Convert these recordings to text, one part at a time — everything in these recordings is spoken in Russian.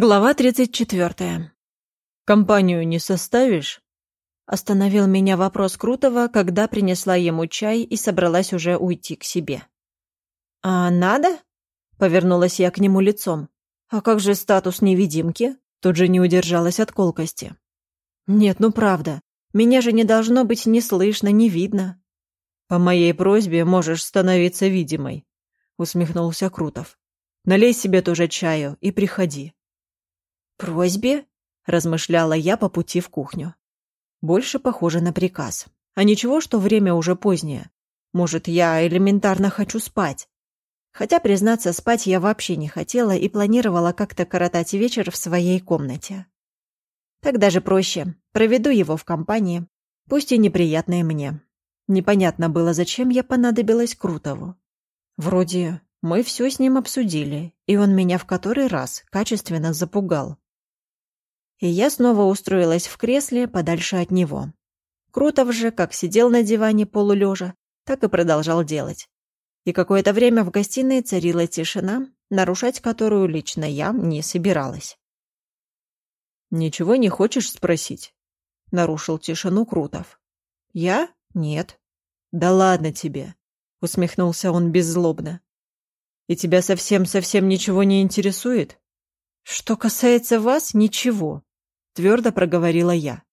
Глава 34. «Компанию не составишь?» Остановил меня вопрос Крутого, когда принесла ему чай и собралась уже уйти к себе. «А надо?» — повернулась я к нему лицом. «А как же статус невидимки?» Тут же не удержалась от колкости. «Нет, ну правда. Меня же не должно быть ни слышно, ни видно». «По моей просьбе можешь становиться видимой», — усмехнулся Крутов. «Налей себе тоже чаю и приходи». «Просьбе?» — размышляла я по пути в кухню. Больше похоже на приказ. А ничего, что время уже позднее. Может, я элементарно хочу спать. Хотя, признаться, спать я вообще не хотела и планировала как-то коротать вечер в своей комнате. Так даже проще. Проведу его в компании, пусть и неприятной мне. Непонятно было, зачем я понадобилась Крутову. Вроде мы все с ним обсудили, и он меня в который раз качественно запугал и я снова устроилась в кресле подальше от него. Крутов же, как сидел на диване полулежа, так и продолжал делать. И какое-то время в гостиной царила тишина, нарушать которую лично я не собиралась. «Ничего не хочешь спросить?» — нарушил тишину Крутов. «Я? Нет». «Да ладно тебе», — усмехнулся он беззлобно. «И тебя совсем-совсем ничего не интересует?» «Что касается вас, ничего», твердо проговорила я.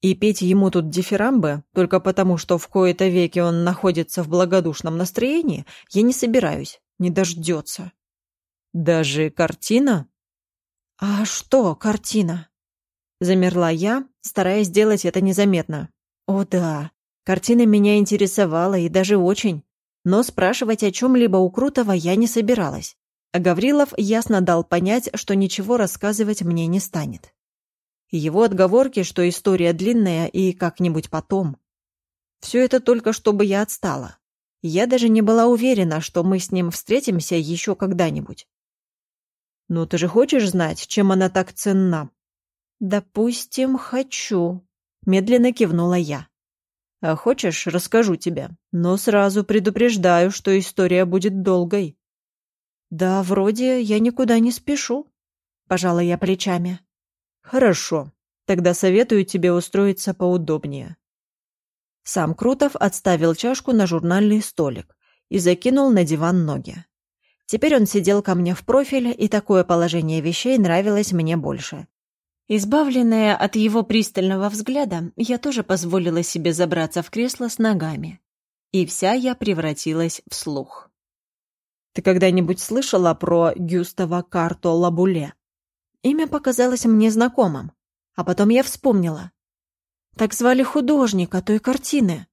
И петь ему тут дифирамбы, только потому, что в кои-то веки он находится в благодушном настроении, я не собираюсь, не дождется. Даже картина? А что картина? Замерла я, стараясь сделать это незаметно. О да, картина меня интересовала и даже очень. Но спрашивать о чем-либо у Крутого я не собиралась. А Гаврилов ясно дал понять, что ничего рассказывать мне не станет. И его отговорки, что история длинная и как-нибудь потом. Все это только чтобы я отстала. Я даже не была уверена, что мы с ним встретимся еще когда-нибудь. «Ну ты же хочешь знать, чем она так ценна?» «Допустим, хочу», — медленно кивнула я. «А хочешь, расскажу тебе, но сразу предупреждаю, что история будет долгой». «Да, вроде я никуда не спешу», — пожала я плечами. Хорошо. Тогда советую тебе устроиться поудобнее. Сам Крутов отставил чашку на журнальный столик и закинул на диван ноги. Теперь он сидел ко мне в профиль, и такое положение вещей нравилось мне больше. Избавленная от его пристального взгляда, я тоже позволила себе забраться в кресло с ногами. И вся я превратилась в слух. «Ты когда-нибудь слышала про Гюстава Карто Лабуле?» Имя показалось мне знакомым, а потом я вспомнила. Так звали художника той картины.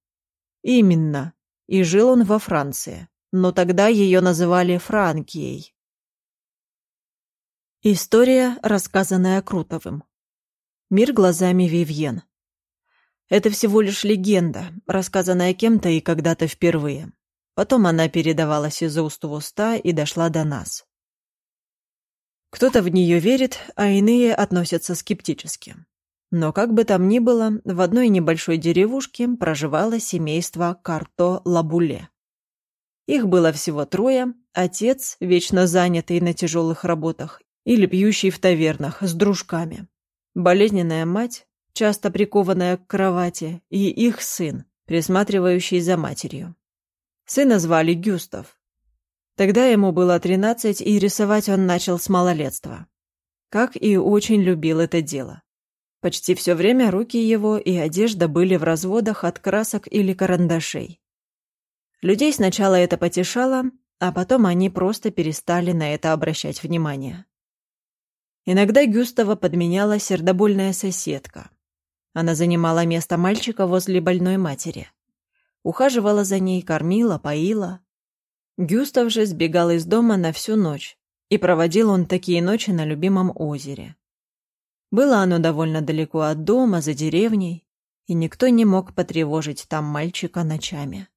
Именно. И жил он во Франции, но тогда ее называли Франкией. История, рассказанная Крутовым. Мир глазами Вивьен. Это всего лишь легенда, рассказанная кем-то и когда-то впервые. Потом она передавалась из уст в уста и дошла до нас. Кто-то в нее верит, а иные относятся скептически. Но как бы там ни было, в одной небольшой деревушке проживало семейство Карто-Лабуле. Их было всего трое, отец, вечно занятый на тяжелых работах, или пьющий в тавернах с дружками. Болезненная мать, часто прикованная к кровати, и их сын, присматривающий за матерью. Сына звали Гюстав, Тогда ему было тринадцать, и рисовать он начал с малолетства. Как и очень любил это дело. Почти все время руки его и одежда были в разводах от красок или карандашей. Людей сначала это потешало, а потом они просто перестали на это обращать внимание. Иногда Гюстава подменяла сердобольная соседка. Она занимала место мальчика возле больной матери. Ухаживала за ней, кормила, поила, Гюстав же сбегал из дома на всю ночь, и проводил он такие ночи на любимом озере. Было оно довольно далеко от дома, за деревней, и никто не мог потревожить там мальчика ночами.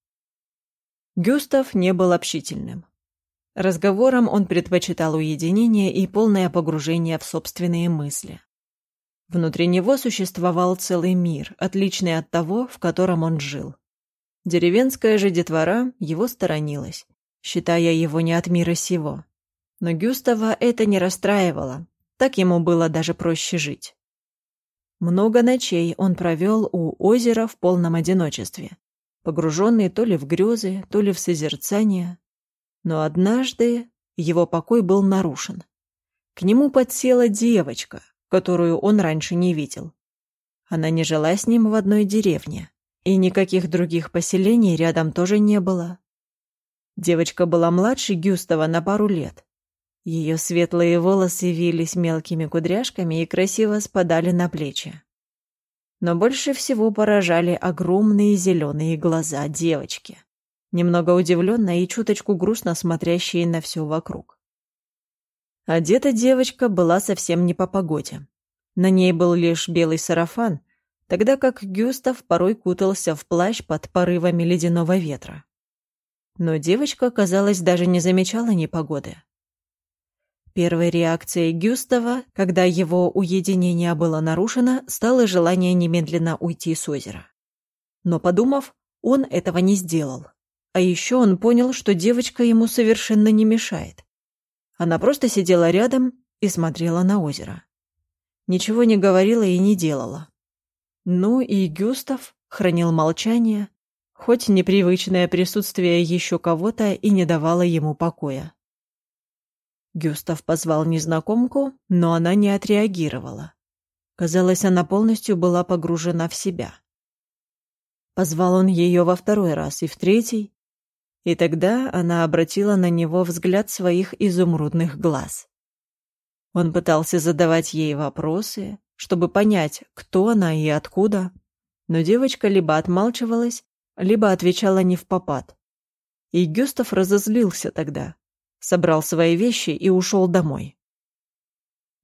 Гюстав не был общительным. Разговором он предпочитал уединение и полное погружение в собственные мысли. Внутри него существовал целый мир, отличный от того, в котором он жил. Деревенская же детвора его сторонилась считая его не от мира сего. Но Гюстава это не расстраивало, Так ему было даже проще жить. Много ночей он провел у озера в полном одиночестве, погруженный то ли в грезы, то ли в созерцание. Но однажды его покой был нарушен. К нему подсела девочка, которую он раньше не видел. Она не жила с ним в одной деревне, и никаких других поселений рядом тоже не было. Девочка была младше Гюстава на пару лет. Ее светлые волосы вились мелкими кудряшками и красиво спадали на плечи. Но больше всего поражали огромные зеленые глаза девочки, немного удивленно и чуточку грустно смотрящие на все вокруг. Одета девочка была совсем не по погоде. На ней был лишь белый сарафан, тогда как Гюстав порой кутался в плащ под порывами ледяного ветра. Но девочка, казалось, даже не замечала непогоды. Первой реакцией Гюстава, когда его уединение было нарушено, стало желание немедленно уйти с озера. Но, подумав, он этого не сделал. А еще он понял, что девочка ему совершенно не мешает. Она просто сидела рядом и смотрела на озеро. Ничего не говорила и не делала. Ну и Гюстав хранил молчание, хоть непривычное присутствие еще кого-то и не давало ему покоя. Гюстав позвал незнакомку, но она не отреагировала. Казалось, она полностью была погружена в себя. Позвал он ее во второй раз и в третий, и тогда она обратила на него взгляд своих изумрудных глаз. Он пытался задавать ей вопросы, чтобы понять, кто она и откуда, но девочка либо отмалчивалась, либо отвечала не в попад. И Гюстав разозлился тогда, собрал свои вещи и ушел домой.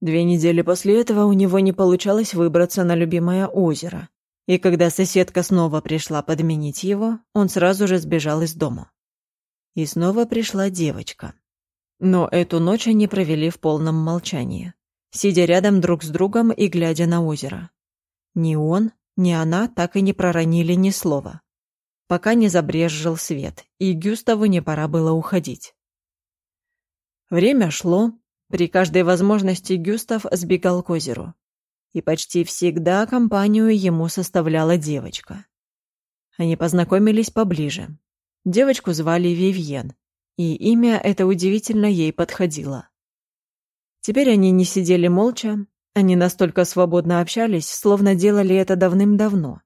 Две недели после этого у него не получалось выбраться на любимое озеро, и когда соседка снова пришла подменить его, он сразу же сбежал из дома. И снова пришла девочка. Но эту ночь они провели в полном молчании, сидя рядом друг с другом и глядя на озеро. Ни он, ни она так и не проронили ни слова, пока не забрезжил свет, и Гюставу не пора было уходить. Время шло. При каждой возможности Гюстав сбегал к озеру. И почти всегда компанию ему составляла девочка. Они познакомились поближе. Девочку звали Вивьен, и имя это удивительно ей подходило. Теперь они не сидели молча, они настолько свободно общались, словно делали это давным-давно.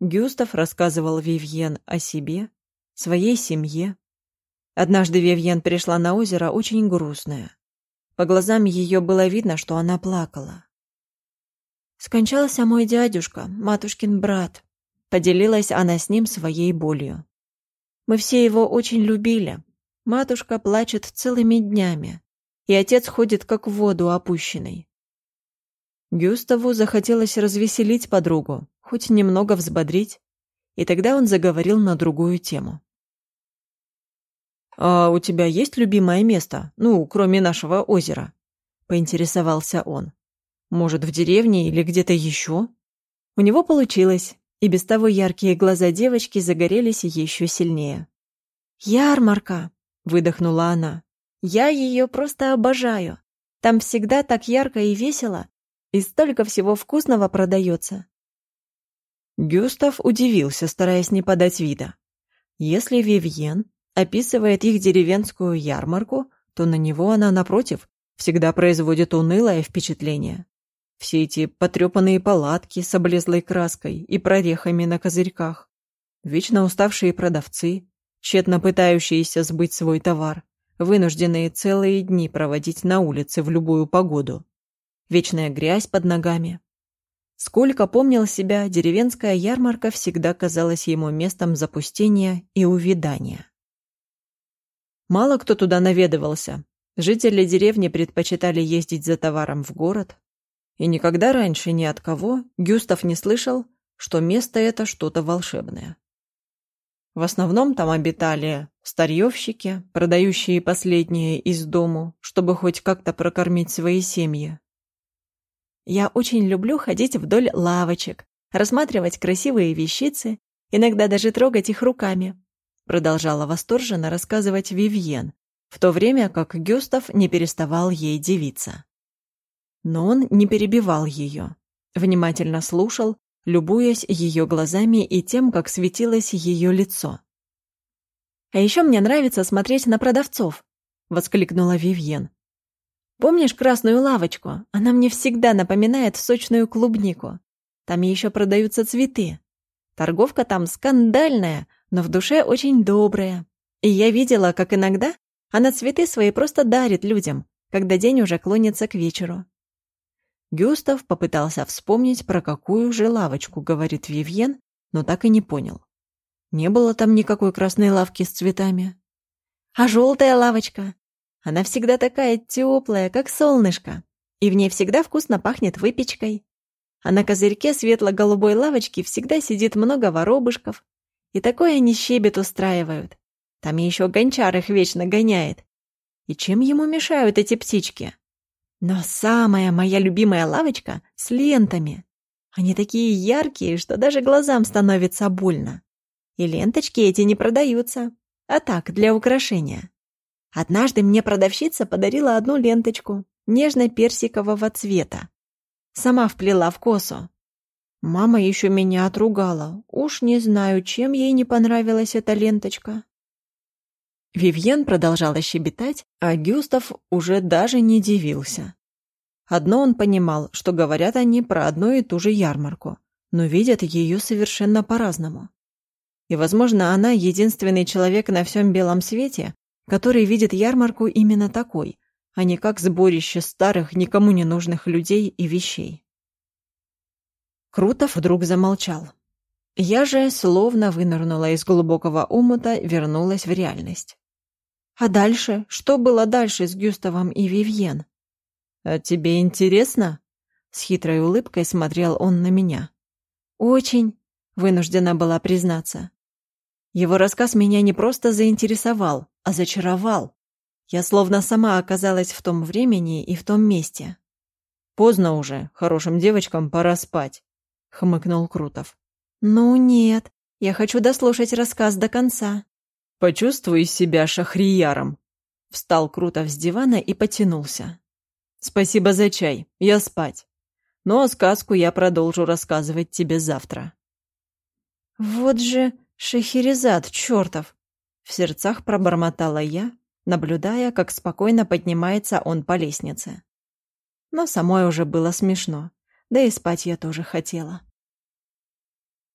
Гюстав рассказывал Вивьен о себе, своей семье, Однажды Вивьен пришла на озеро очень грустная. По глазам ее было видно, что она плакала. «Скончался мой дядюшка, матушкин брат», — поделилась она с ним своей болью. «Мы все его очень любили. Матушка плачет целыми днями, и отец ходит как в воду опущенный». Гюставу захотелось развеселить подругу, хоть немного взбодрить, и тогда он заговорил на другую тему. «А у тебя есть любимое место? Ну, кроме нашего озера?» — поинтересовался он. «Может, в деревне или где-то еще?» У него получилось, и без того яркие глаза девочки загорелись еще сильнее. «Ярмарка!» — выдохнула она. «Я ее просто обожаю. Там всегда так ярко и весело, и столько всего вкусного продается». Гюстав удивился, стараясь не подать вида. Если Вивьен описывает их деревенскую ярмарку, то на него она, напротив, всегда производит унылое впечатление. Все эти потрепанные палатки с облезлой краской и прорехами на козырьках, вечно уставшие продавцы, тщетно пытающиеся сбыть свой товар, вынужденные целые дни проводить на улице в любую погоду, вечная грязь под ногами. Сколько помнил себя, деревенская ярмарка всегда казалась ему местом запустения и увядания. Мало кто туда наведывался. Жители деревни предпочитали ездить за товаром в город. И никогда раньше ни от кого Гюстав не слышал, что место это что-то волшебное. В основном там обитали старьевщики, продающие последние из дому, чтобы хоть как-то прокормить свои семьи. Я очень люблю ходить вдоль лавочек, рассматривать красивые вещицы, иногда даже трогать их руками, продолжала восторженно рассказывать Вивьен, в то время как Гюстав не переставал ей дивиться. Но он не перебивал ее. Внимательно слушал, любуясь ее глазами и тем, как светилось ее лицо. «А еще мне нравится смотреть на продавцов», — воскликнула Вивьен. «Помнишь красную лавочку? Она мне всегда напоминает сочную клубнику. Там еще продаются цветы. Торговка там скандальная, но в душе очень добрая. И я видела, как иногда она цветы свои просто дарит людям, когда день уже клонится к вечеру. Гюстав попытался вспомнить, про какую же лавочку говорит Вивьен, но так и не понял. Не было там никакой красной лавки с цветами. А желтая лавочка? Она всегда такая теплая, как солнышко, и в ней всегда вкусно пахнет выпечкой. А на козырьке светло-голубой лавочки всегда сидит много воробышков, и такое они щебет устраивают. Там еще гончар их вечно гоняет. И чем ему мешают эти птички? Но самая моя любимая лавочка с лентами. Они такие яркие, что даже глазам становится больно. И ленточки эти не продаются, а так, для украшения. Однажды мне продавщица подарила одну ленточку нежно-персикового цвета. Сама вплела в косу. Мама еще меня отругала. Уж не знаю, чем ей не понравилась эта ленточка. Вивьен продолжала щебетать, а Гюстав уже даже не дивился. Одно он понимал, что говорят они про одну и ту же ярмарку, но видят ее совершенно по-разному. И, возможно, она единственный человек на всем белом свете, который видит ярмарку именно такой, а не как сборище старых, никому не нужных людей и вещей. Крутов вдруг замолчал. Я же, словно вынырнула из глубокого омута, вернулась в реальность. А дальше? Что было дальше с Гюставом и Вивьен? «А тебе интересно?» С хитрой улыбкой смотрел он на меня. «Очень», — вынуждена была признаться. Его рассказ меня не просто заинтересовал, а зачаровал. Я словно сама оказалась в том времени и в том месте. «Поздно уже, хорошим девочкам пора спать», — хмыкнул Крутов. «Ну нет, я хочу дослушать рассказ до конца». Почувствуй себя шахрияром. Встал круто с дивана и потянулся. Спасибо за чай, я спать. Ну а сказку я продолжу рассказывать тебе завтра. Вот же шахерезад чертов! В сердцах пробормотала я, наблюдая, как спокойно поднимается он по лестнице. Но самой уже было смешно, да и спать я тоже хотела.